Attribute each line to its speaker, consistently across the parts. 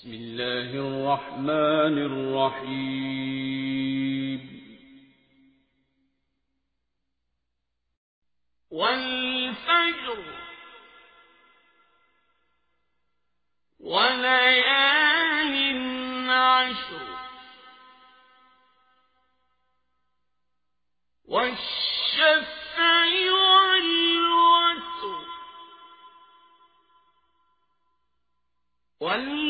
Speaker 1: بسم الله الرحمن الرحيم.
Speaker 2: والفجر وليال عشر والشفع والوتر والليل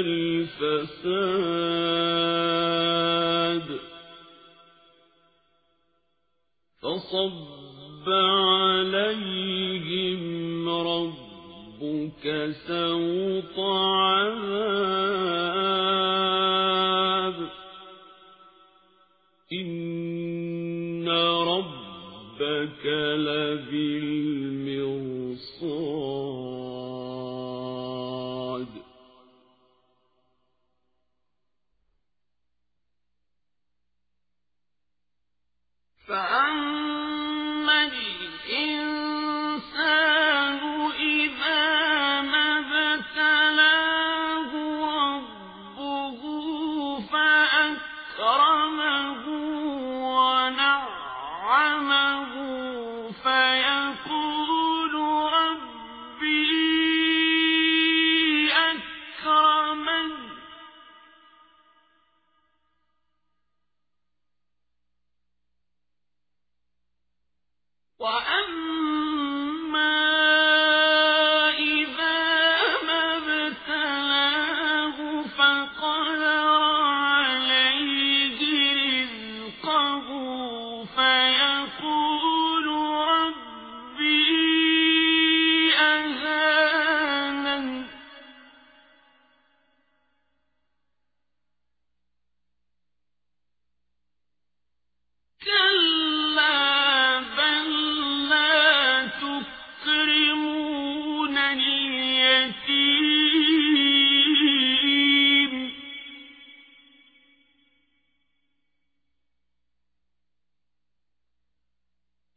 Speaker 1: الفساد. فصب عليهم ربك سوط عذاب. إن ربك لبالمرصاد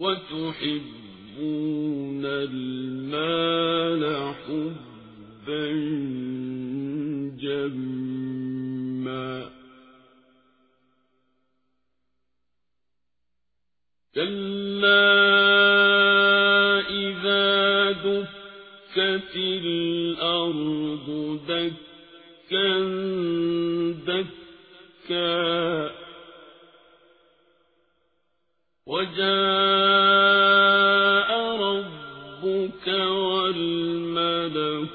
Speaker 1: وتحبون المال حبا جما. كلا إذا دكت الأرض دكا دكا وجاء